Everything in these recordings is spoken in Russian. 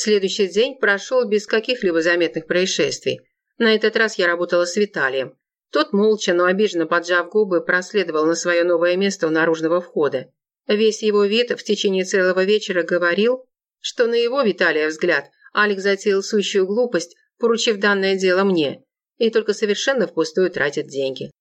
Следующий день прошел без каких-либо заметных происшествий. На этот раз я работала с Виталием. Тот молча, но обиженно поджав губы, проследовал на свое новое место у наружного входа. Весь его вид в течение целого вечера говорил, что на его, Виталия, взгляд, Алекс затеял сущую глупость, поручив данное дело мне, и только совершенно впустую тратит деньги.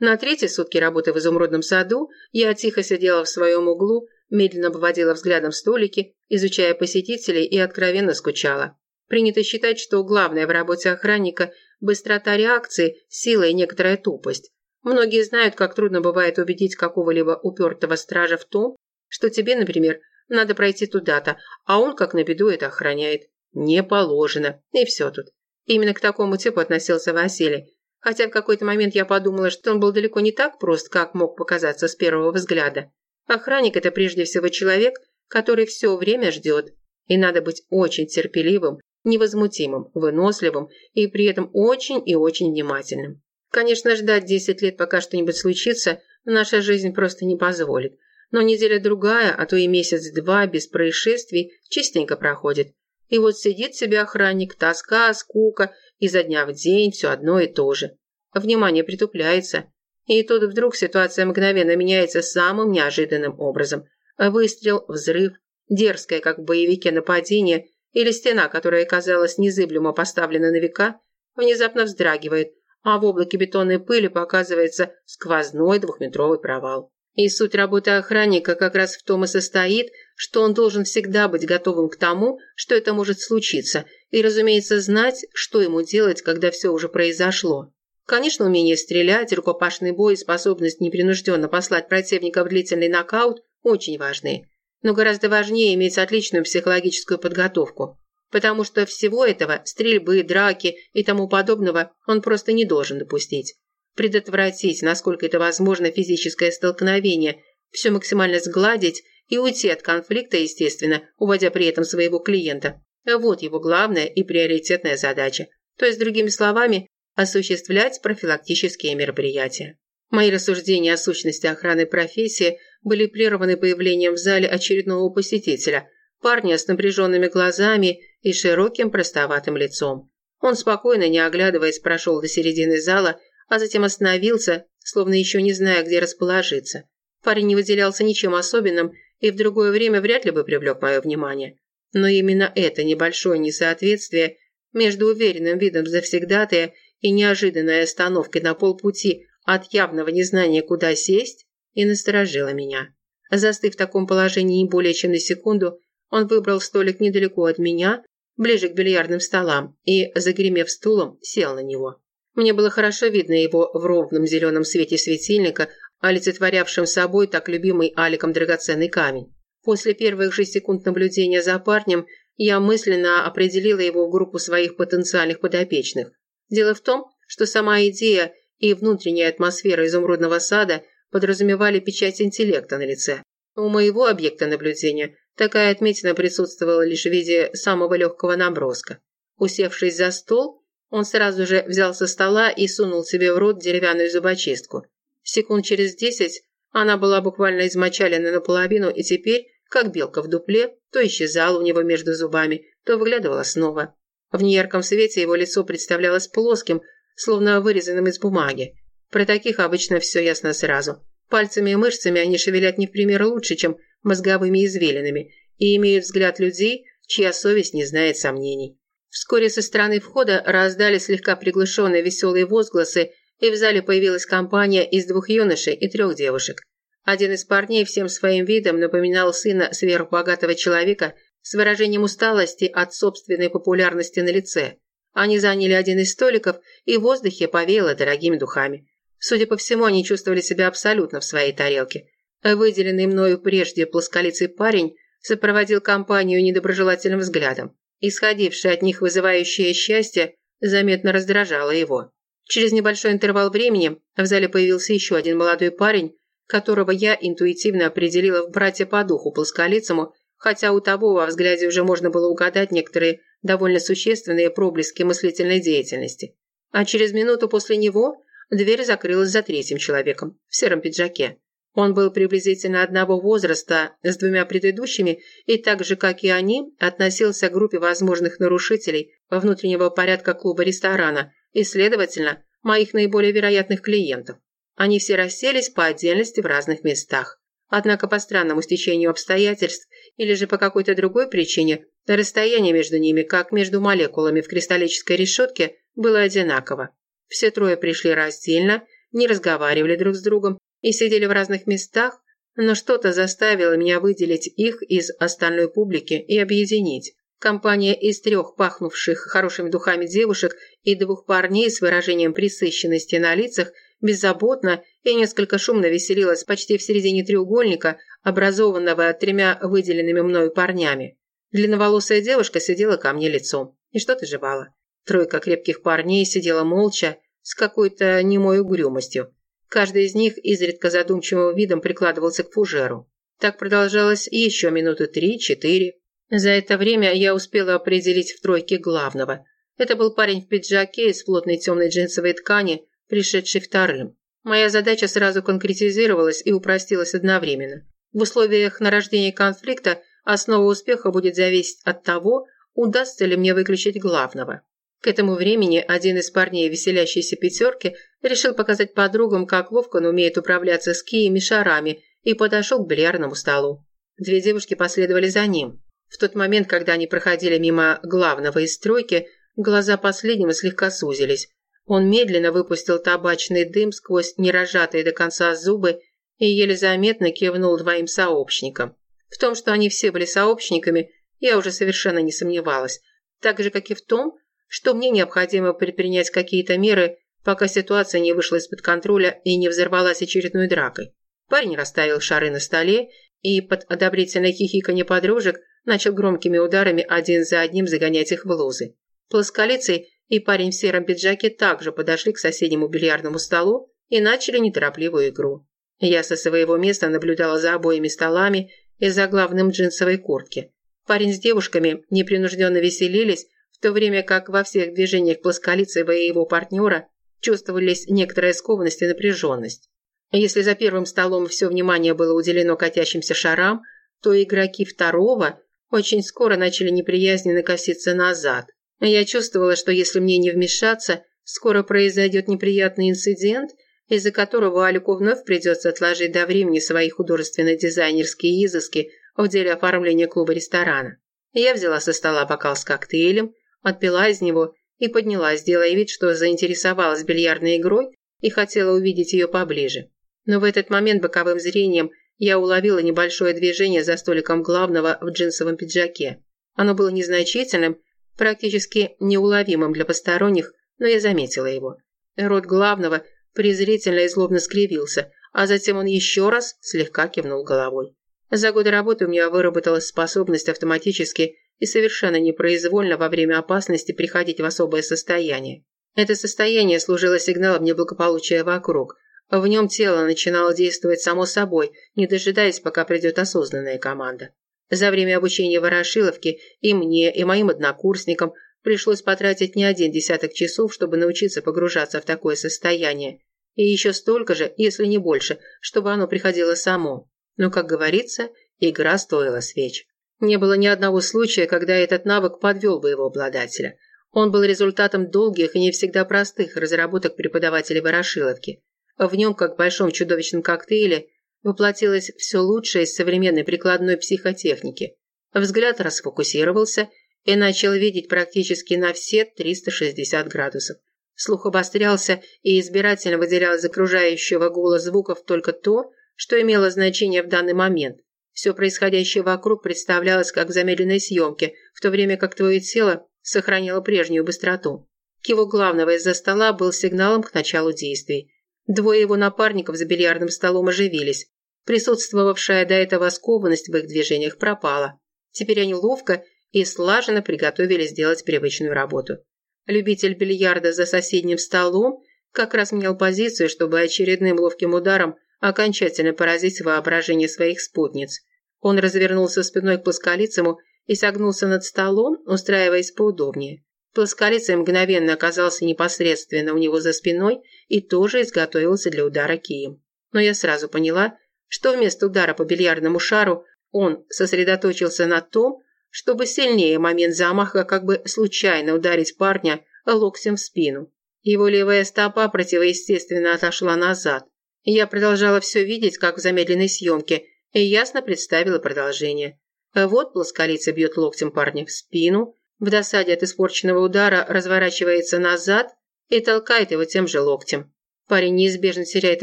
На третьи сутки работы в изумрудном саду я тихо сидела в своем углу, медленно обводила взглядом столики, изучая посетителей и откровенно скучала. Принято считать, что главное в работе охранника – быстрота реакции, сила и некоторая тупость. Многие знают, как трудно бывает убедить какого-либо упертого стража в том, что тебе, например, надо пройти туда-то, а он, как на беду, это охраняет. Не положено. И все тут. Именно к такому типу относился Василий. Хотя в какой-то момент я подумала, что он был далеко не так прост, как мог показаться с первого взгляда. Охранник – это прежде всего человек, который все время ждет. И надо быть очень терпеливым, невозмутимым, выносливым и при этом очень и очень внимательным. Конечно, ждать 10 лет, пока что-нибудь случится, наша жизнь просто не позволит. Но неделя-другая, а то и месяц-два без происшествий частенько проходит. И вот сидит себе охранник, тоска, скука, изо дня в день все одно и то же. Внимание притупляется. И тут вдруг ситуация мгновенно меняется самым неожиданным образом. Выстрел, взрыв, дерзкое, как в боевике, нападение или стена, которая казалась незыблемо поставлена на века, внезапно вздрагивает, а в облаке бетонной пыли показывается сквозной двухметровый провал. И суть работы охранника как раз в том и состоит, что он должен всегда быть готовым к тому, что это может случиться, и, разумеется, знать, что ему делать, когда все уже произошло. Конечно, умение стрелять, рукопашный бой и способность непринужденно послать противника в длительный нокаут очень важны. Но гораздо важнее иметь отличную психологическую подготовку. Потому что всего этого, стрельбы, драки и тому подобного, он просто не должен допустить предотвратить, насколько это возможно, физическое столкновение, все максимально сгладить и уйти от конфликта, естественно, уводя при этом своего клиента. Вот его главная и приоритетная задача. То есть, другими словами, осуществлять профилактические мероприятия. Мои рассуждения о сущности охраны профессии были прерваны появлением в зале очередного посетителя, парня с напряженными глазами и широким простоватым лицом. Он спокойно, не оглядываясь, прошел до середины зала а затем остановился, словно еще не зная, где расположиться. Парень не выделялся ничем особенным и в другое время вряд ли бы привлек мое внимание. Но именно это небольшое несоответствие между уверенным видом завсегдатая и неожиданной остановкой на полпути от явного незнания, куда сесть, и насторожило меня. Застыв в таком положении не более чем на секунду, он выбрал столик недалеко от меня, ближе к бильярдным столам, и, загремев стулом, сел на него. Мне было хорошо видно его в ровном зеленом свете светильника, олицетворявшем собой так любимый Аликом драгоценный камень. После первых же секунд наблюдения за парнем я мысленно определила его в группу своих потенциальных подопечных. Дело в том, что сама идея и внутренняя атмосфера изумрудного сада подразумевали печать интеллекта на лице. У моего объекта наблюдения такая отметина присутствовала лишь в виде самого легкого наброска. Усевшись за стол, он сразу же взял со стола и сунул себе в рот деревянную зубочистку. Секунд через десять она была буквально измочалена наполовину и теперь, как белка в дупле, то исчезала у него между зубами, то выглядывала снова. В неярком свете его лицо представлялось плоским, словно вырезанным из бумаги. Про таких обычно все ясно сразу. Пальцами и мышцами они шевелят не в пример лучше, чем мозговыми извилинами, и имеют взгляд людей, чья совесть не знает сомнений. Вскоре со стороны входа раздали слегка приглушенные веселые возгласы, и в зале появилась компания из двух юношей и трех девушек. Один из парней всем своим видом напоминал сына сверхбогатого человека с выражением усталости от собственной популярности на лице. Они заняли один из столиков, и в воздухе повеяло дорогими духами. Судя по всему, они чувствовали себя абсолютно в своей тарелке. Выделенный мною прежде плосколицый парень сопроводил компанию недоброжелательным взглядом. Исходившее от них вызывающее счастье заметно раздражало его. Через небольшой интервал времени в зале появился еще один молодой парень, которого я интуитивно определила в братья по духу плосколицему, хотя у того во взгляде уже можно было угадать некоторые довольно существенные проблески мыслительной деятельности. А через минуту после него дверь закрылась за третьим человеком в сером пиджаке. Он был приблизительно одного возраста с двумя предыдущими и так же, как и они, относился к группе возможных нарушителей внутреннего порядка клуба-ресторана и, следовательно, моих наиболее вероятных клиентов. Они все расселись по отдельности в разных местах. Однако по странному стечению обстоятельств или же по какой-то другой причине расстояние между ними, как между молекулами в кристаллической решетке, было одинаково. Все трое пришли раздельно, не разговаривали друг с другом и сидели в разных местах, но что-то заставило меня выделить их из остальной публики и объединить. Компания из трех пахнувших хорошими духами девушек и двух парней с выражением присыщенности на лицах беззаботно и несколько шумно веселилась почти в середине треугольника, образованного тремя выделенными мною парнями. Длинноволосая девушка сидела ко мне лицом и что-то жевала. Тройка крепких парней сидела молча, с какой-то немой угрюмостью. Каждый из них изредка задумчивым видом прикладывался к фужеру. Так продолжалось еще минуты три-четыре. За это время я успела определить в тройке главного. Это был парень в пиджаке из плотной темной джинсовой ткани, пришедший вторым. Моя задача сразу конкретизировалась и упростилась одновременно. В условиях нарождения конфликта основа успеха будет зависеть от того, удастся ли мне выключить главного. К этому времени один из парней веселящейся пятерки решил показать подругам, как ловко он умеет управляться с киями шарами, и подошел к бильярдному столу. Две девушки последовали за ним. В тот момент, когда они проходили мимо главного из стройки, глаза последнего слегка сузились. Он медленно выпустил табачный дым сквозь неразжатые до конца зубы и еле заметно кивнул двоим сообщникам. В том, что они все были сообщниками, я уже совершенно не сомневалась. Так же, как и в том, что мне необходимо предпринять какие-то меры, пока ситуация не вышла из-под контроля и не взорвалась очередной дракой. Парень расставил шары на столе и под одобрительное хихиканье подружек начал громкими ударами один за одним загонять их в лозы. Плосколицый и парень в сером пиджаке также подошли к соседнему бильярдному столу и начали неторопливую игру. Я со своего места наблюдала за обоими столами и за главным джинсовой куртки. Парень с девушками непринужденно веселились, в то время как во всех движениях Плосколицева и его партнера чувствовались некоторая скованность и напряженность. Если за первым столом все внимание было уделено катящимся шарам, то игроки второго очень скоро начали неприязненно коситься назад. Я чувствовала, что если мне не вмешаться, скоро произойдет неприятный инцидент, из-за которого Алику вновь придется отложить до времени свои художественно-дизайнерские изыски в деле оформления клуба-ресторана. Я взяла со стола бокал с коктейлем, отпила из него и поднялась, делая вид, что заинтересовалась бильярдной игрой и хотела увидеть ее поближе. Но в этот момент боковым зрением я уловила небольшое движение за столиком главного в джинсовом пиджаке. Оно было незначительным, практически неуловимым для посторонних, но я заметила его. Рот главного презрительно и злобно скривился, а затем он еще раз слегка кивнул головой. За годы работы у меня выработалась способность автоматически и совершенно непроизвольно во время опасности приходить в особое состояние. Это состояние служило сигналом неблагополучия вокруг. В нем тело начинало действовать само собой, не дожидаясь, пока придет осознанная команда. За время обучения Ворошиловки и мне, и моим однокурсникам пришлось потратить не один десяток часов, чтобы научиться погружаться в такое состояние. И еще столько же, если не больше, чтобы оно приходило само. Но, как говорится, игра стоила свеч. Не было ни одного случая, когда этот навык подвел бы его обладателя. Он был результатом долгих и не всегда простых разработок преподавателей Ворошиловки. В нем, как в большом чудовищном коктейле, воплотилось все лучшее из современной прикладной психотехники. Взгляд расфокусировался и начал видеть практически на все 360 градусов. Слух обострялся и избирательно выделял из окружающего гула звуков только то, что имело значение в данный момент. Все происходящее вокруг представлялось как в замедленной съемке, в то время как твое тело сохранило прежнюю быстроту. Кивок главного из-за стола был сигналом к началу действий. Двое его напарников за бильярдным столом оживились. Присутствовавшая до этого скованность в их движениях пропала. Теперь они ловко и слаженно приготовились сделать привычную работу. Любитель бильярда за соседним столом как раз менял позицию, чтобы очередным ловким ударом окончательно поразить воображение своих спутниц. Он развернулся спиной к плосколицему и согнулся над столом, устраиваясь поудобнее. Плосколицый мгновенно оказался непосредственно у него за спиной и тоже изготовился для удара кием. Но я сразу поняла, что вместо удара по бильярдному шару он сосредоточился на том, чтобы сильнее момент замаха как бы случайно ударить парня локтем в спину. Его левая стопа противоестественно отошла назад. Я продолжала все видеть, как в замедленной съемке, и ясно представила продолжение. Вот плосколица бьет локтем парня в спину, в досаде от испорченного удара разворачивается назад и толкает его тем же локтем. Парень неизбежно теряет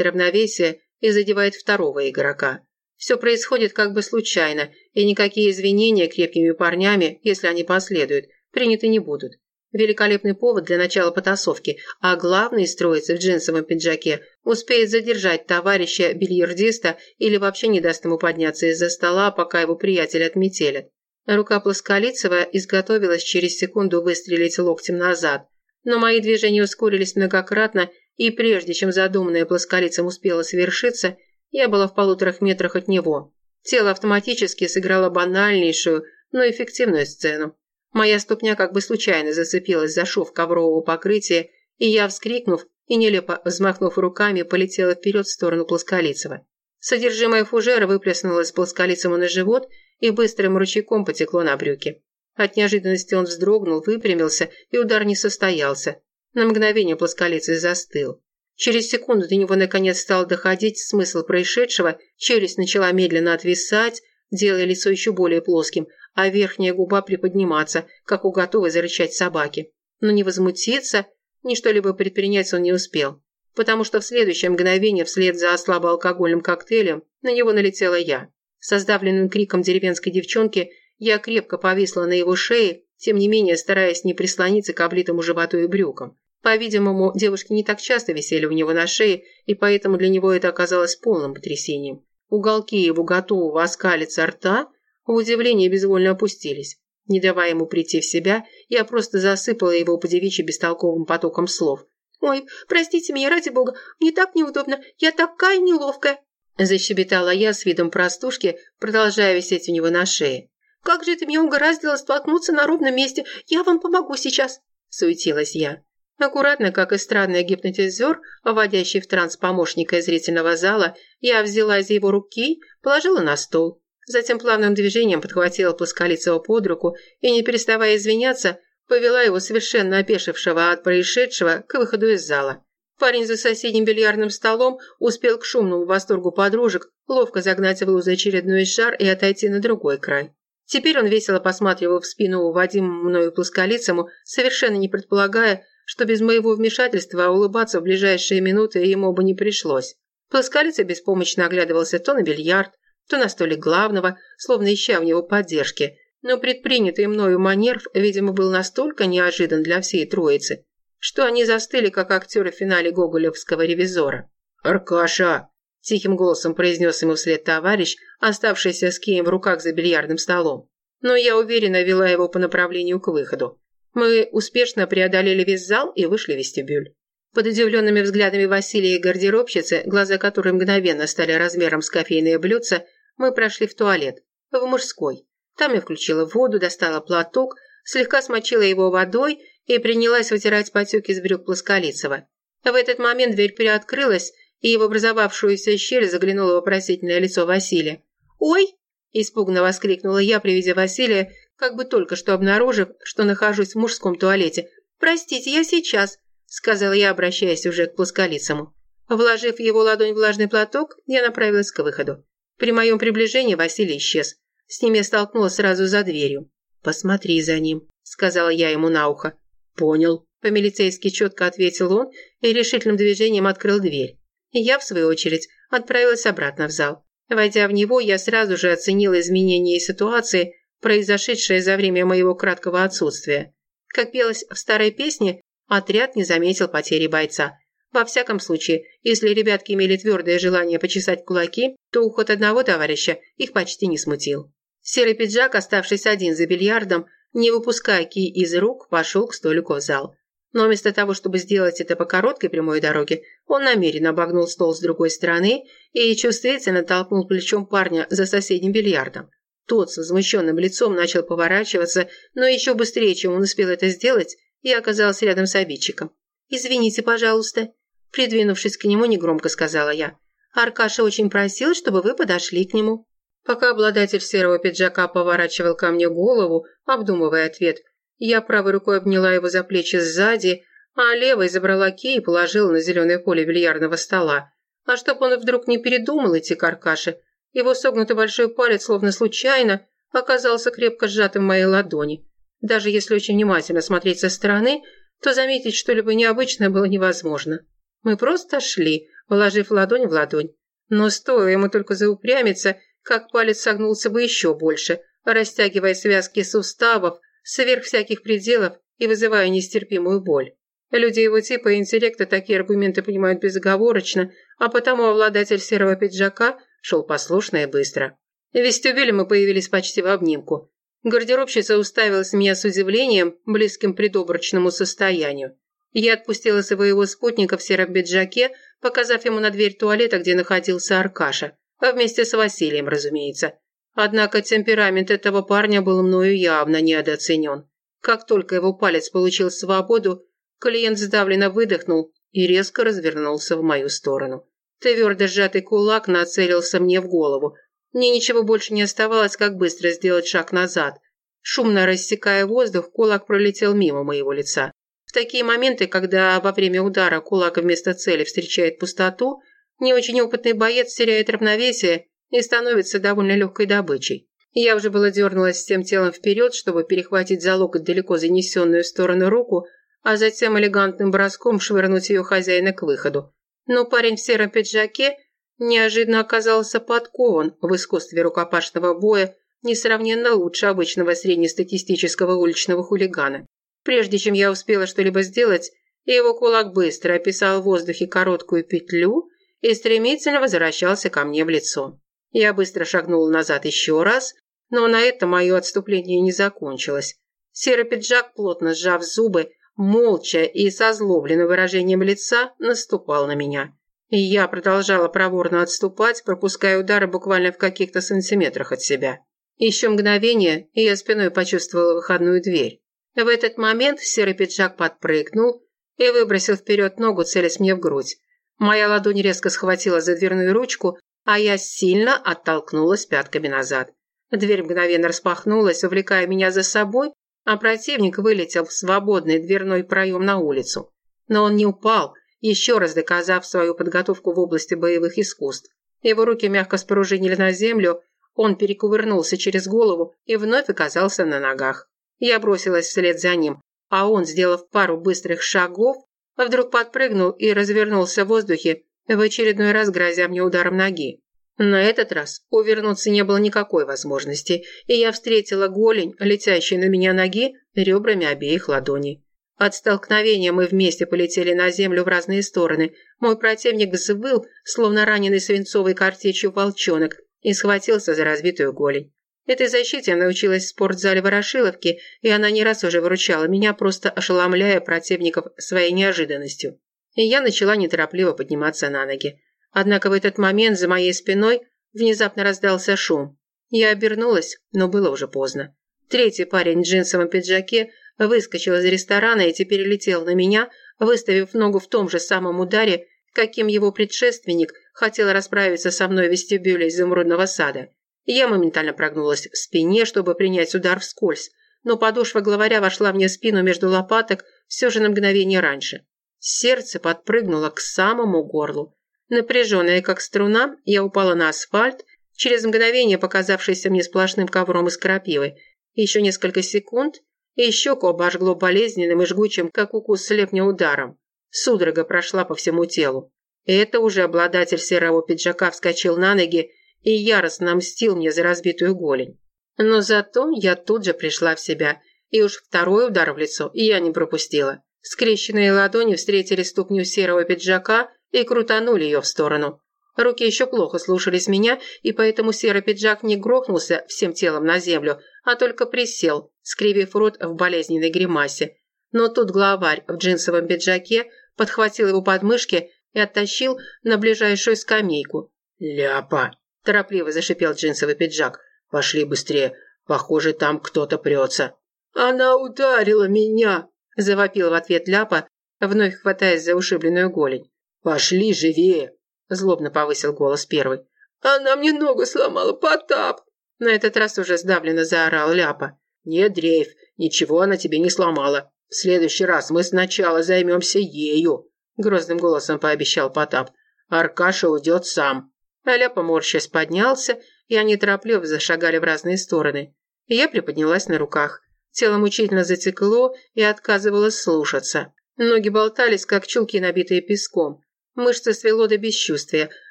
равновесие и задевает второго игрока. Все происходит как бы случайно, и никакие извинения крепкими парнями, если они последуют, приняты не будут. Великолепный повод для начала потасовки, а главный строится в джинсовом пиджаке, успеет задержать товарища бильярдиста или вообще не даст ему подняться из-за стола, пока его приятель отметелят. Рука Плосколицева изготовилась через секунду выстрелить локтем назад, но мои движения ускорились многократно, и прежде чем задуманное Плосколицем успело совершиться, я была в полуторах метрах от него. Тело автоматически сыграло банальнейшую, но эффективную сцену. Моя ступня как бы случайно зацепилась за шов коврового покрытия, и я, вскрикнув и нелепо взмахнув руками, полетела вперед в сторону Плосколицева. Содержимое фужера выплеснулось Плосколицему на живот и быстрым ручейком потекло на брюки. От неожиданности он вздрогнул, выпрямился, и удар не состоялся. На мгновение Плосколицый застыл. Через секунду до него наконец стал доходить смысл происшедшего, челюсть начала медленно отвисать, делая лицо еще более плоским, а верхняя губа приподниматься, как у готовой зарычать собаки. Но не возмутиться, ни что-либо предпринять он не успел, потому что в следующее мгновение вслед за слабоалкогольным коктейлем на него налетела я. Со сдавленным криком деревенской девчонки я крепко повисла на его шее, тем не менее стараясь не прислониться к облитому животу и брюкам. По-видимому, девушки не так часто висели у него на шее, и поэтому для него это оказалось полным потрясением. Уголки его готового оскалиться рта в удивлении безвольно опустились. Не давая ему прийти в себя, я просто засыпала его по девичьи бестолковым потоком слов. «Ой, простите меня, ради бога, мне так неудобно, я такая неловкая!» Защебетала я с видом простушки, продолжая висеть у него на шее. «Как же это меня угораздило столкнуться на ровном месте, я вам помогу сейчас!» Суетилась я. Аккуратно, как эстрадный гипнотизер, вводящий в транс помощника из зрительного зала, я взяла из его руки, положила на стол. Затем плавным движением подхватила Плосколицего под руку и, не переставая извиняться, повела его совершенно опешившего от происшедшего к выходу из зала. Парень за соседним бильярдным столом успел к шумному восторгу подружек ловко загнать в лузы очередной шар и отойти на другой край. Теперь он весело посматривал в спину уводимому мною плосколицему, совершенно не предполагая, что без моего вмешательства улыбаться в ближайшие минуты ему бы не пришлось. Плосколица беспомощно оглядывался то на бильярд, то на столик главного, словно ища в него поддержки. Но предпринятый мною манерв, видимо, был настолько неожидан для всей троицы, что они застыли, как актеры в финале гоголевского ревизора. «Аркаша!» – тихим голосом произнес ему вслед товарищ, оставшийся с кием в руках за бильярдным столом. Но я уверенно вела его по направлению к выходу. Мы успешно преодолели весь зал и вышли в вестибюль. Под удивленными взглядами Василия и гардеробщицы, глаза которой мгновенно стали размером с кофейное блюдце, мы прошли в туалет, в мужской. Там я включила воду, достала платок, слегка смочила его водой и принялась вытирать потеки с брюк Плосколицева. В этот момент дверь приоткрылась, и в образовавшуюся щель заглянуло вопросительное лицо Василия. «Ой!» – испуганно воскликнула я при виде Василия, как бы только что обнаружив, что нахожусь в мужском туалете. «Простите, я сейчас», – сказала я, обращаясь уже к плосколицому. Вложив в его ладонь влажный платок, я направилась к выходу. При моем приближении Василий исчез. С ним я столкнулась сразу за дверью. «Посмотри за ним», – сказала я ему на ухо. «Понял», – по-милицейски четко ответил он и решительным движением открыл дверь. Я, в свою очередь, отправилась обратно в зал. Войдя в него, я сразу же оценила изменения ситуации произошедшее за время моего краткого отсутствия. Как пелось в старой песне, отряд не заметил потери бойца. Во всяком случае, если ребятки имели твердое желание почесать кулаки, то уход одного товарища их почти не смутил. Серый пиджак, оставшись один за бильярдом, не выпуская ки из рук, пошел к столику в зал. Но вместо того, чтобы сделать это по короткой прямой дороге, он намеренно обогнул стол с другой стороны и чувствительно толкнул плечом парня за соседним бильярдом. Тот с возмущенным лицом начал поворачиваться, но еще быстрее, чем он успел это сделать, я оказалась рядом с обидчиком. «Извините, пожалуйста», – придвинувшись к нему, негромко сказала я. Аркаша очень просил, чтобы вы подошли к нему». Пока обладатель серого пиджака поворачивал ко мне голову, обдумывая ответ, я правой рукой обняла его за плечи сзади, а левой забрала кей и положила на зеленое поле бильярдного стола. А чтоб он вдруг не передумал идти к Аркаше, его согнутый большой палец, словно случайно, оказался крепко сжатым в моей ладони. Даже если очень внимательно смотреть со стороны, то заметить что-либо необычное было невозможно. Мы просто шли, положив ладонь в ладонь. Но стоило ему только заупрямиться, как палец согнулся бы еще больше, растягивая связки суставов сверх всяких пределов и вызывая нестерпимую боль. Люди его типа и интеллекта такие аргументы понимают безоговорочно, а потому обладатель серого пиджака шел послушно и быстро. В вестибюле мы появились почти в обнимку. Гардеробщица уставилась в меня с удивлением, близким к предобрачному состоянию. Я отпустила своего спутника в сером пиджаке, показав ему на дверь туалета, где находился Аркаша. А вместе с Василием, разумеется. Однако темперамент этого парня был мною явно недооценен. Как только его палец получил свободу, клиент сдавленно выдохнул и резко развернулся в мою сторону. Твердо сжатый кулак нацелился мне в голову. Мне ничего больше не оставалось, как быстро сделать шаг назад. Шумно рассекая воздух, кулак пролетел мимо моего лица. В такие моменты, когда во время удара кулак вместо цели встречает пустоту, не очень опытный боец теряет равновесие и становится довольно легкой добычей. Я уже было дернулась всем телом вперед, чтобы перехватить за локоть далеко занесенную в сторону руку, а затем элегантным броском швырнуть ее хозяина к выходу. Но парень в сером пиджаке неожиданно оказался подкован в искусстве рукопашного боя несравненно лучше обычного среднестатистического уличного хулигана. Прежде чем я успела что-либо сделать, его кулак быстро описал в воздухе короткую петлю и стремительно возвращался ко мне в лицо. Я быстро шагнула назад еще раз, но на этом мое отступление не закончилось. Серый пиджак, плотно сжав зубы, молча и со злобленным выражением лица, наступал на меня. И я продолжала проворно отступать, пропуская удары буквально в каких-то сантиметрах от себя. Еще мгновение, и я спиной почувствовала выходную дверь. В этот момент серый пиджак подпрыгнул и выбросил вперед ногу, целясь мне в грудь. Моя ладонь резко схватила за дверную ручку, а я сильно оттолкнулась пятками назад. Дверь мгновенно распахнулась, увлекая меня за собой, а противник вылетел в свободный дверной проем на улицу. Но он не упал, еще раз доказав свою подготовку в области боевых искусств. Его руки мягко споружинили на землю, он перекувырнулся через голову и вновь оказался на ногах. Я бросилась вслед за ним, а он, сделав пару быстрых шагов, вдруг подпрыгнул и развернулся в воздухе, в очередной раз грозя мне ударом ноги. На этот раз увернуться не было никакой возможности, и я встретила голень, летящей на меня ноги, ребрами обеих ладоней. От столкновения мы вместе полетели на землю в разные стороны. Мой противник взвыл, словно раненый свинцовой картечью волчонок, и схватился за разбитую голень. Этой защите я научилась в спортзале Ворошиловки, и она не раз уже выручала меня, просто ошеломляя противников своей неожиданностью. И я начала неторопливо подниматься на ноги. Однако в этот момент за моей спиной внезапно раздался шум. Я обернулась, но было уже поздно. Третий парень в джинсовом пиджаке выскочил из ресторана и теперь летел на меня, выставив ногу в том же самом ударе, каким его предшественник хотел расправиться со мной в вестибюле изумрудного сада. Я моментально прогнулась в спине, чтобы принять удар вскользь, но подошва главаря вошла мне в спину между лопаток все же на мгновение раньше. Сердце подпрыгнуло к самому горлу. Напряженная, как струна, я упала на асфальт, через мгновение показавшийся мне сплошным ковром из крапивы. Еще несколько секунд, и щеку обожгло болезненным и жгучим, как укус слепня ударом. Судорога прошла по всему телу. Это уже обладатель серого пиджака вскочил на ноги и яростно мстил мне за разбитую голень. Но зато я тут же пришла в себя, и уж второй удар в лицо я не пропустила. Скрещенные ладони встретили ступню серого пиджака и крутанули ее в сторону. Руки еще плохо слушались меня, и поэтому серый пиджак не грохнулся всем телом на землю, а только присел, скривив рот в болезненной гримасе. Но тут главарь в джинсовом пиджаке подхватил его подмышки и оттащил на ближайшую скамейку. «Ляпа!» – торопливо зашипел джинсовый пиджак. «Пошли быстрее, похоже, там кто-то прется». «Она ударила меня!» – завопил в ответ Ляпа, вновь хватаясь за ушибленную голень. «Пошли живее!» Злобно повысил голос первый. «Она мне ногу сломала, Потап!» На этот раз уже сдавленно заорал Ляпа. «Нет, Дрейф, ничего она тебе не сломала. В следующий раз мы сначала займемся ею», грозным голосом пообещал Потап. «Аркаша уйдет сам». А Ляпа морщась поднялся, и они торопливо зашагали в разные стороны. Я приподнялась на руках. Тело мучительно затекло и отказывалось слушаться. Ноги болтались, как чулки, набитые песком. Мышцы свело до бесчувствия.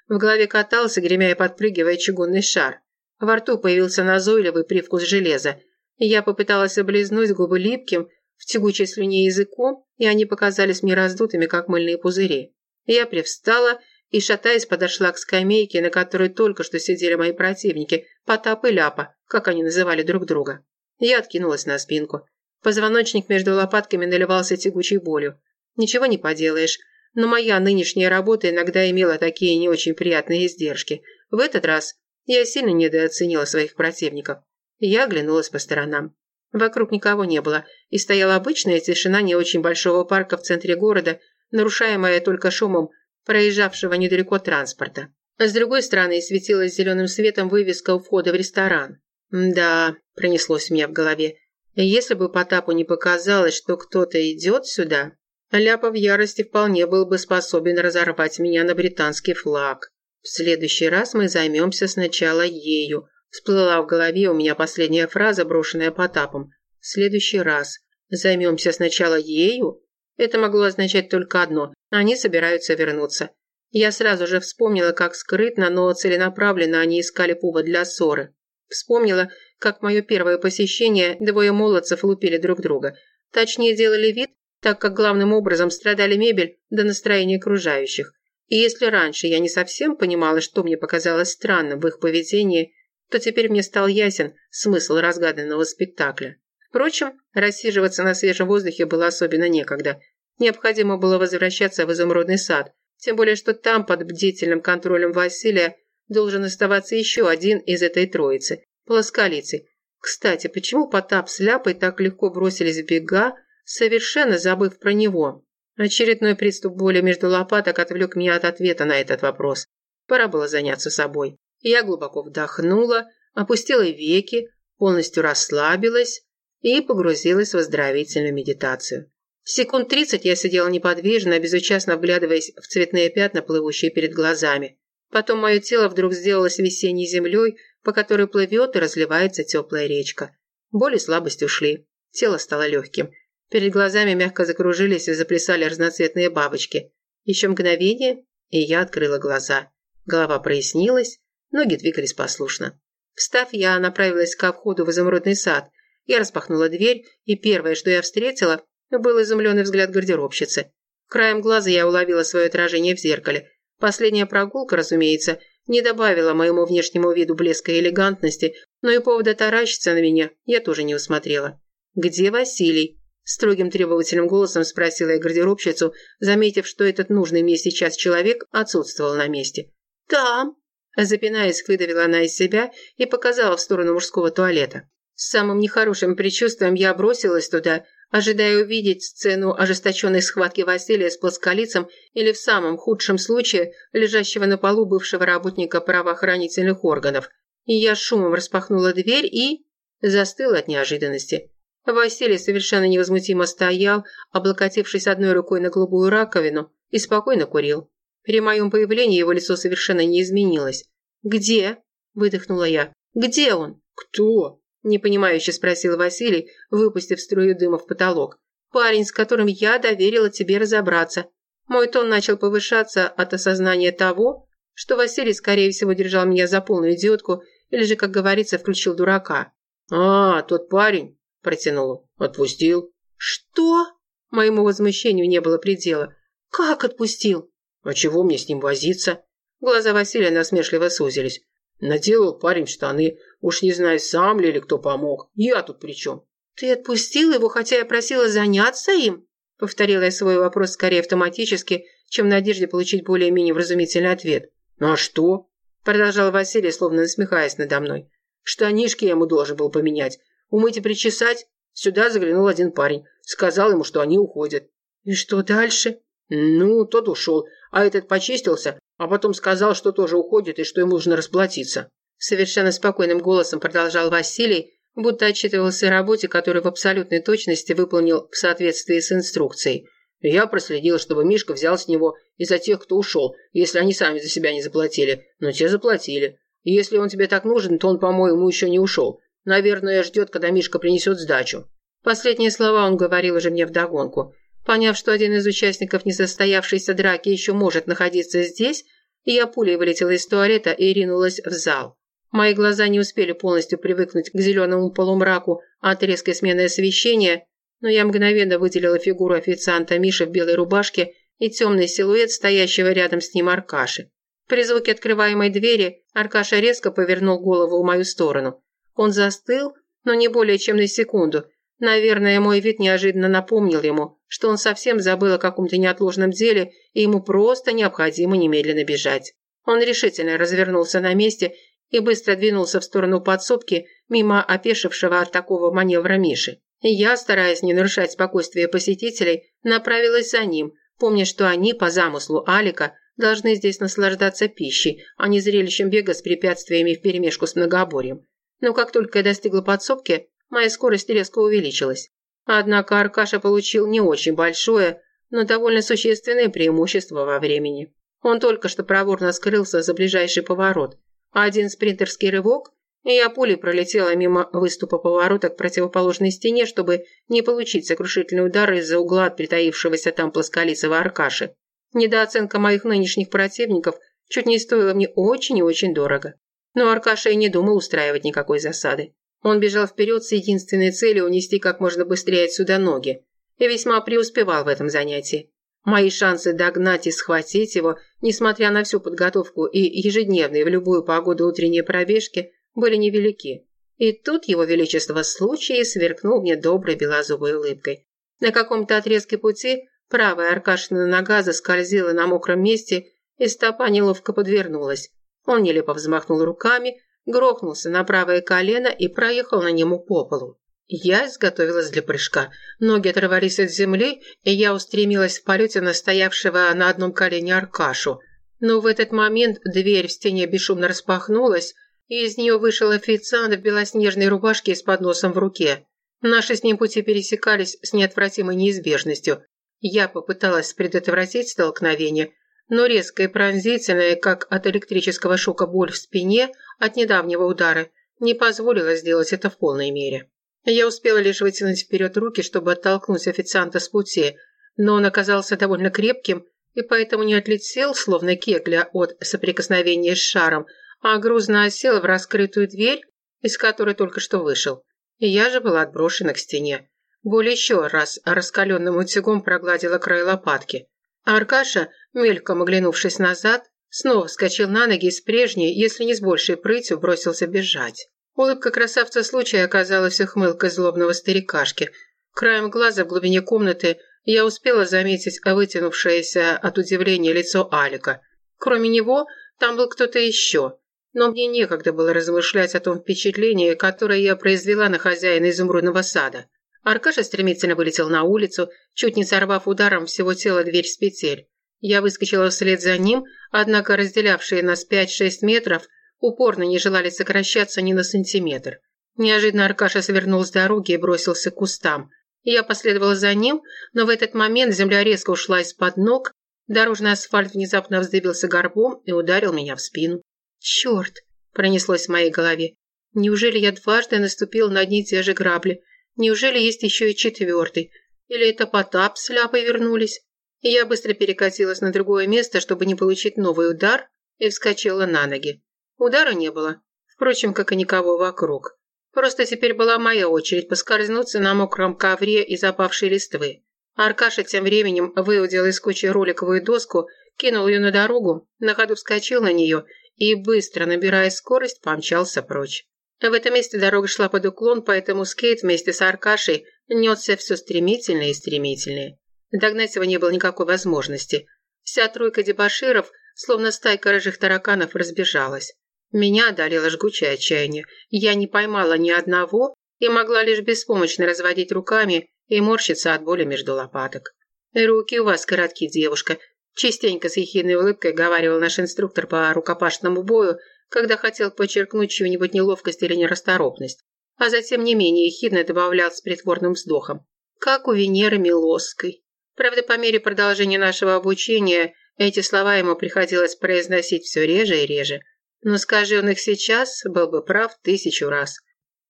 В голове катался, гремя и подпрыгивая чугунный шар. Во рту появился назойливый привкус железа. Я попыталась облизнуть губы липким, в тягучей слюне языком, и они показались мне раздутыми, как мыльные пузыри. Я привстала и, шатаясь, подошла к скамейке, на которой только что сидели мои противники, Потап и Ляпа, как они называли друг друга. Я откинулась на спинку. Позвоночник между лопатками наливался тягучей болью. Ничего не поделаешь, но моя нынешняя работа иногда имела такие не очень приятные издержки. В этот раз я сильно недооценила своих противников. Я оглянулась по сторонам. Вокруг никого не было, и стояла обычная тишина не очень большого парка в центре города, нарушаемая только шумом проезжавшего недалеко транспорта. С другой стороны светилась зеленым светом вывеска у входа в ресторан. «Да», – пронеслось мне в голове, – «если бы Потапу не показалось, что кто-то идет сюда, Ляпа в ярости вполне был бы способен разорвать меня на британский флаг». В следующий раз мы займемся сначала ею. Всплыла в голове у меня последняя фраза, брошенная Потапом. В следующий раз. Займемся сначала ею? Это могло означать только одно. Они собираются вернуться. Я сразу же вспомнила, как скрытно, но целенаправленно они искали повод для ссоры. Вспомнила, как мое первое посещение двое молодцев лупили друг друга. Точнее, делали вид, так как главным образом страдали мебель до настроения окружающих. И если раньше я не совсем понимала, что мне показалось странным в их поведении, то теперь мне стал ясен смысл разгаданного спектакля. Впрочем, рассиживаться на свежем воздухе было особенно некогда. Необходимо было возвращаться в изумрудный сад, тем более что там, под бдительным контролем Василия, должен оставаться еще один из этой троицы – плосколицый. Кстати, почему Потап с Ляпой так легко бросились в бега, совершенно забыв про него? Очередной приступ боли между лопаток отвлек меня от ответа на этот вопрос. Пора было заняться собой. Я глубоко вдохнула, опустила веки, полностью расслабилась и погрузилась в оздоровительную медитацию. Секунд тридцать я сидела неподвижно, безучастно вглядываясь в цветные пятна, плывущие перед глазами. Потом мое тело вдруг сделалось весенней землей, по которой плывет и разливается теплая речка. Боль и слабость ушли. Тело стало легким. Перед глазами мягко закружились и заплясали разноцветные бабочки. Еще мгновение, и я открыла глаза. Голова прояснилась, ноги двигались послушно. Встав, я направилась к входу в изумрудный сад. Я распахнула дверь, и первое, что я встретила, был изумленный взгляд гардеробщицы. Краем глаза я уловила свое отражение в зеркале. Последняя прогулка, разумеется, не добавила моему внешнему виду блеска и элегантности, но и повода таращиться на меня я тоже не усмотрела. «Где Василий?» Строгим требовательным голосом спросила я гардеробщицу, заметив, что этот нужный мне сейчас человек отсутствовал на месте. «Там!» Запинаясь, выдавила она из себя и показала в сторону мужского туалета. С самым нехорошим предчувствием я бросилась туда, ожидая увидеть сцену ожесточенной схватки Василия с плосколицем или в самом худшем случае лежащего на полу бывшего работника правоохранительных органов. Я шумом распахнула дверь и... застыла от неожиданности. Василий совершенно невозмутимо стоял, облокотившись одной рукой на голубую раковину, и спокойно курил. При моем появлении его лицо совершенно не изменилось. «Где?» – выдохнула я. «Где он?» «Кто?» – непонимающе спросил Василий, выпустив струю дыма в потолок. «Парень, с которым я доверила тебе разобраться». Мой тон начал повышаться от осознания того, что Василий, скорее всего, держал меня за полную идиотку или же, как говорится, включил дурака. «А, тот парень?» Протянула. «Отпустил». «Что?» Моему возмущению не было предела. «Как отпустил?» «А чего мне с ним возиться?» Глаза Василия насмешливо сузились. «Наделал парень штаны. Уж не знаю, сам ли или кто помог. Я тут при чем?» «Ты отпустил его, хотя я просила заняться им?» Повторила я свой вопрос скорее автоматически, чем в надежде получить более-менее вразумительный ответ. «Ну а что?» Продолжал Василий, словно насмехаясь надо мной. «Штанишки я ему должен был поменять. Умыть и причесать? Сюда заглянул один парень. Сказал ему, что они уходят. И что дальше? Ну, тот ушел, а этот почистился, а потом сказал, что тоже уходит и что ему нужно расплатиться. Совершенно спокойным голосом продолжал Василий, будто отчитывался о работе, которую в абсолютной точности выполнил в соответствии с инструкцией. Я проследил, чтобы Мишка взял с него из-за тех, кто ушел, если они сами за себя не заплатили. Но те заплатили. И если он тебе так нужен, то он, по-моему, еще не ушел. Наверное, ждет, когда Мишка принесет сдачу. Последние слова он говорил уже мне вдогонку. Поняв, что один из участников несостоявшейся драки еще может находиться здесь, я пулей вылетела из туалета и ринулась в зал. Мои глаза не успели полностью привыкнуть к зеленому полумраку от резкой смены освещения, но я мгновенно выделила фигуру официанта Миши в белой рубашке и темный силуэт стоящего рядом с ним Аркаши. При звуке открываемой двери Аркаша резко повернул голову в мою сторону. Он застыл, но не более чем на секунду. Наверное, мой вид неожиданно напомнил ему, что он совсем забыл о каком-то неотложном деле, и ему просто необходимо немедленно бежать. Он решительно развернулся на месте и быстро двинулся в сторону подсобки мимо опешившего от такого маневра Миши. Я, стараясь не нарушать спокойствие посетителей, направилась за ним, помня, что они, по замыслу Алика, должны здесь наслаждаться пищей, а не зрелищем бега с препятствиями вперемешку с многоборьем. Но как только я достигла подсобки, моя скорость резко увеличилась. Однако Аркаша получил не очень большое, но довольно существенное преимущество во времени. Он только что проворно скрылся за ближайший поворот, один спринтерский рывок, и я пулей пролетела мимо выступа поворота к противоположной стене, чтобы не получить сокрушительный удар из-за угла от притаившегося там плосколицего Аркаши. Недооценка моих нынешних противников чуть не стоила мне очень и очень дорого. Но Аркаша и не думал устраивать никакой засады. Он бежал вперед с единственной целью унести как можно быстрее отсюда ноги. И весьма преуспевал в этом занятии. Мои шансы догнать и схватить его, несмотря на всю подготовку и ежедневные в любую погоду утренние пробежки, были невелики. И тут его величество случай сверкнул мне доброй белозубой улыбкой. На каком-то отрезке пути правая Аркашина нога заскользила на мокром месте, и стопа неловко подвернулась. Он нелепо взмахнул руками, грохнулся на правое колено и проехал на нему по полу. Я изготовилась для прыжка. Ноги оторвались от земли, и я устремилась в полете на стоявшего на одном колене Аркашу. Но в этот момент дверь в стене бесшумно распахнулась, и из нее вышел официант в белоснежной рубашке с подносом в руке. Наши с ним пути пересекались с неотвратимой неизбежностью. Я попыталась предотвратить столкновение, но резкая и пронзительная, как от электрического шока боль в спине от недавнего удара, не позволила сделать это в полной мере. Я успела лишь вытянуть вперед руки, чтобы оттолкнуть официанта с пути, но он оказался довольно крепким и поэтому не отлетел, словно кегля, от соприкосновения с шаром, а грузно осел в раскрытую дверь, из которой только что вышел. Я же была отброшена к стене. Боль еще раз раскаленным утюгом прогладила край лопатки. Аркаша, мельком оглянувшись назад, снова вскочил на ноги и с прежней, если не с большей прытью, бросился бежать. Улыбка красавца случая оказалась ухмылкой злобного старикашки. Краем глаза в глубине комнаты я успела заметить вытянувшееся от удивления лицо Алика. Кроме него, там был кто-то еще. Но мне некогда было размышлять о том впечатлении, которое я произвела на хозяина изумрудного сада. Аркаша стремительно вылетел на улицу, чуть не сорвав ударом всего тела дверь с петель. Я выскочила вслед за ним, однако разделявшие нас 5-6 метров упорно не желали сокращаться ни на сантиметр. Неожиданно Аркаша свернул с дороги и бросился к кустам. Я последовала за ним, но в этот момент земля резко ушла из-под ног, дорожный асфальт внезапно вздыбился горбом и ударил меня в спину. «Черт!» – пронеслось в моей голове. «Неужели я дважды наступил на одни и те же грабли? Неужели есть еще и четвертый? Или это Потап с Ляпой вернулись?» И я быстро перекатилась на другое место, чтобы не получить новый удар, и вскочила на ноги. Удара не было, впрочем, как и никого вокруг. Просто теперь была моя очередь поскользнуться на мокром ковре из опавшей листвы. Аркаша тем временем выудил из кучи роликовую доску, кинул ее на дорогу, на ходу вскочил на нее и, быстро набирая скорость, помчался прочь. В этом месте дорога шла под уклон, поэтому скейт вместе с Аркашей несся все стремительнее и стремительнее. Догнать его не было никакой возможности. Вся тройка дебоширов, словно стайка рыжих тараканов, разбежалась. Меня одолело жгучее отчаяние. Я не поймала ни одного и могла лишь беспомощно разводить руками и морщиться от боли между лопаток. «Руки у вас коротки, девушка. Частенько с ехидной улыбкой говаривал наш инструктор по рукопашному бою, когда хотел подчеркнуть чью-нибудь неловкость или нерасторопность. А затем не менее ехидно добавлял с притворным вздохом. Как у Венеры Милосской. Правда, по мере продолжения нашего обучения эти слова ему приходилось произносить все реже и реже. Но скажи он их сейчас, был бы прав тысячу раз.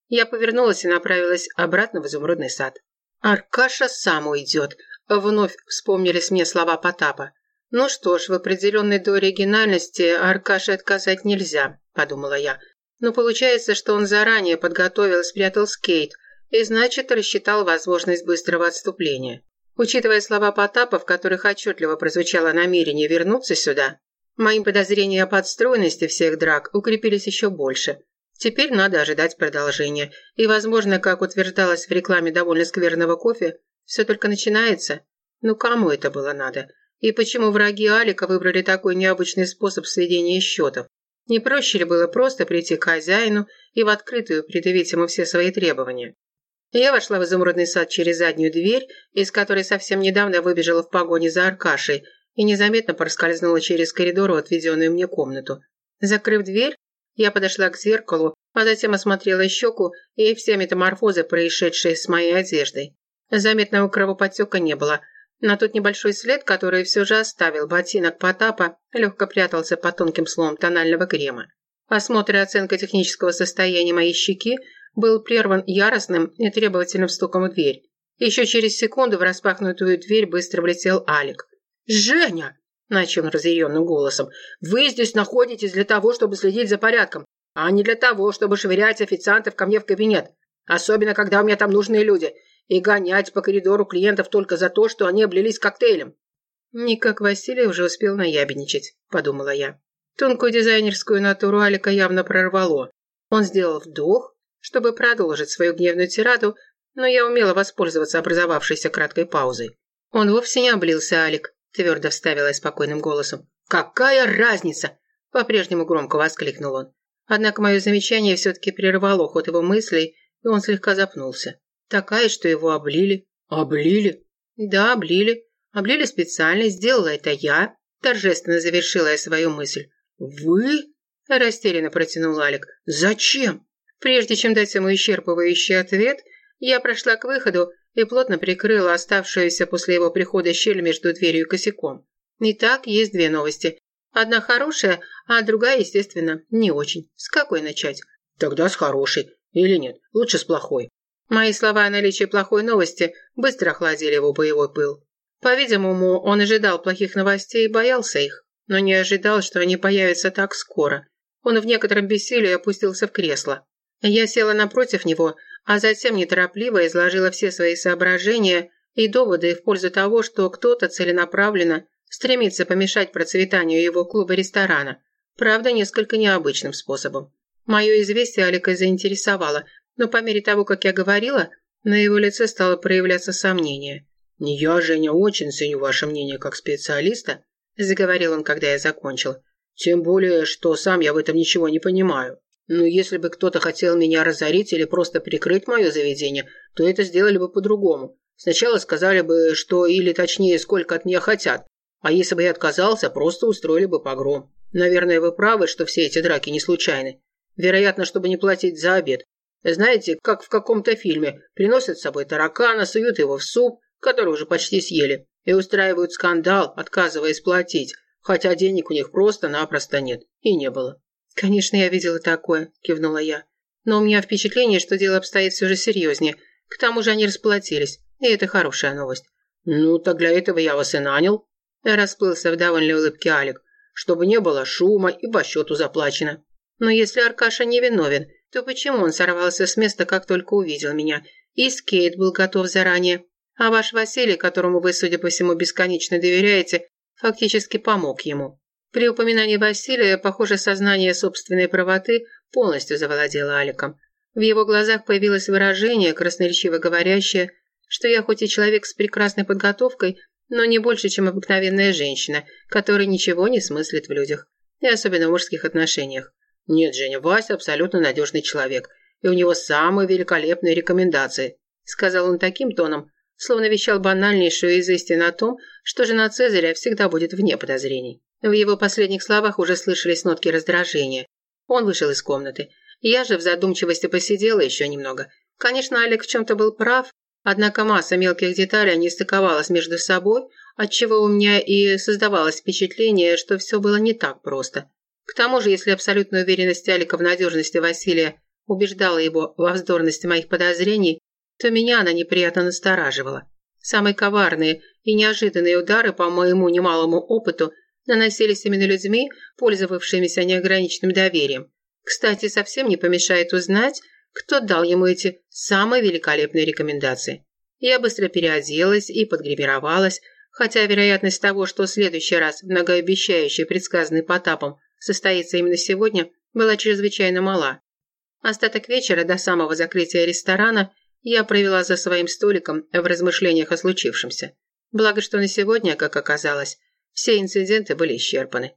Я повернулась и направилась обратно в изумрудный сад. «Аркаша сам уйдет», — вновь вспомнились мне слова Потапа. «Ну что ж, в определенной до оригинальности Аркаше отказать нельзя», – подумала я. «Но получается, что он заранее подготовил и спрятал скейт, и значит рассчитал возможность быстрого отступления. Учитывая слова Потапа, в которых отчетливо прозвучало намерение вернуться сюда, мои подозрения о подстроенности всех драк укрепились еще больше. Теперь надо ожидать продолжения. И, возможно, как утверждалось в рекламе довольно скверного кофе, все только начинается. Ну кому это было надо? И почему враги Алика выбрали такой необычный способ сведения счетов? Не проще ли было просто прийти к хозяину и в открытую предъявить ему все свои требования? Я вошла в изумрудный сад через заднюю дверь, из которой совсем недавно выбежала в погоне за Аркашей, и незаметно проскользнула через коридор в отведенную мне комнату. Закрыв дверь, я подошла к зеркалу, а затем осмотрела щеку и все метаморфозы, происшедшие с моей одеждой. Заметного кровоподтека не было, но тот небольшой след, который все же оставил ботинок Потапа, легко прятался под тонким слоем тонального крема. Осмотр и оценка технического состояния моей щеки был прерван яростным и требовательным стуком в дверь. Еще через секунду в распахнутую дверь быстро влетел Алик. «Женя!» – начал разъяренным голосом. «Вы здесь находитесь для того, чтобы следить за порядком, а не для того, чтобы швырять официантов ко мне в кабинет. Особенно, когда у меня там нужные люди и гонять по коридору клиентов только за то, что они облились коктейлем. Никак Василий уже успел наябедничать, подумала я. Тонкую дизайнерскую натуру Алика явно прорвало. Он сделал вдох, чтобы продолжить свою гневную тираду, но я умела воспользоваться образовавшейся краткой паузой. Он вовсе не облился, Алик, твердо вставила спокойным голосом. «Какая разница?» – по-прежнему громко воскликнул он. Однако мое замечание все-таки прервало ход его мыслей, и он слегка запнулся. Такая, что его облили. Облили? Да, облили. Облили специально, сделала это я. Торжественно завершила я свою мысль. Вы? Растерянно протянул Алик. Зачем? Прежде чем дать ему исчерпывающий ответ, я прошла к выходу и плотно прикрыла оставшуюся после его прихода щель между дверью и косяком. Итак, есть две новости. Одна хорошая, а другая, естественно, не очень. С какой начать? Тогда с хорошей. Или нет, лучше с плохой. Мои слова о наличии плохой новости быстро охладили его боевой пыл. По-видимому, он ожидал плохих новостей и боялся их, но не ожидал, что они появятся так скоро. Он в некотором бессилии опустился в кресло. Я села напротив него, а затем неторопливо изложила все свои соображения и доводы в пользу того, что кто-то целенаправленно стремится помешать процветанию его клуба-ресторана, правда, несколько необычным способом. Мое известие Алика заинтересовало, но по мере того, как я говорила, на его лице стало проявляться сомнение. «Я, Женя, очень ценю ваше мнение как специалиста», заговорил он, когда я закончил. «Тем более, что сам я в этом ничего не понимаю. Но если бы кто-то хотел меня разорить или просто прикрыть мое заведение, то это сделали бы по-другому. Сначала сказали бы, что или точнее, сколько от меня хотят. А если бы я отказался, просто устроили бы погром. Наверное, вы правы, что все эти драки не случайны. Вероятно, чтобы не платить за обед. Знаете, как в каком-то фильме. Приносят с собой таракана, суют его в суп, который уже почти съели, и устраивают скандал, отказываясь платить, хотя денег у них просто-напросто нет. И не было. «Конечно, я видела такое», – кивнула я. «Но у меня впечатление, что дело обстоит все же серьезнее. К тому же они расплатились, и это хорошая новость». «Ну, так для этого я вас и нанял», – расплылся в довольной улыбке Алик, «чтобы не было шума и по счету заплачено». «Но если Аркаша не виновен, то почему он сорвался с места, как только увидел меня? И скейт был готов заранее. А ваш Василий, которому вы, судя по всему, бесконечно доверяете, фактически помог ему. При упоминании Василия, похоже, сознание собственной правоты полностью завладело Аликом. В его глазах появилось выражение, красноречиво говорящее, что я хоть и человек с прекрасной подготовкой, но не больше, чем обыкновенная женщина, которая ничего не смыслит в людях, и особенно в мужских отношениях. «Нет, Женя, Вася абсолютно надежный человек, и у него самые великолепные рекомендации», сказал он таким тоном, словно вещал банальнейшую из истин о том, что жена Цезаря всегда будет вне подозрений. В его последних словах уже слышались нотки раздражения. Он вышел из комнаты. Я же в задумчивости посидела еще немного. Конечно, Олег в чем-то был прав, однако масса мелких деталей не стыковалась между собой, отчего у меня и создавалось впечатление, что все было не так просто. К тому же, если абсолютная уверенность Алика в надежности Василия убеждала его во вздорности моих подозрений, то меня она неприятно настораживала. Самые коварные и неожиданные удары, по моему немалому опыту, наносились именно людьми, пользовавшимися неограниченным доверием. Кстати, совсем не помешает узнать, кто дал ему эти самые великолепные рекомендации. Я быстро переоделась и подгримировалась, хотя вероятность того, что в следующий раз многообещающий, предсказанный Потапом, состоится именно сегодня, была чрезвычайно мала. Остаток вечера до самого закрытия ресторана я провела за своим столиком в размышлениях о случившемся. Благо, что на сегодня, как оказалось, все инциденты были исчерпаны.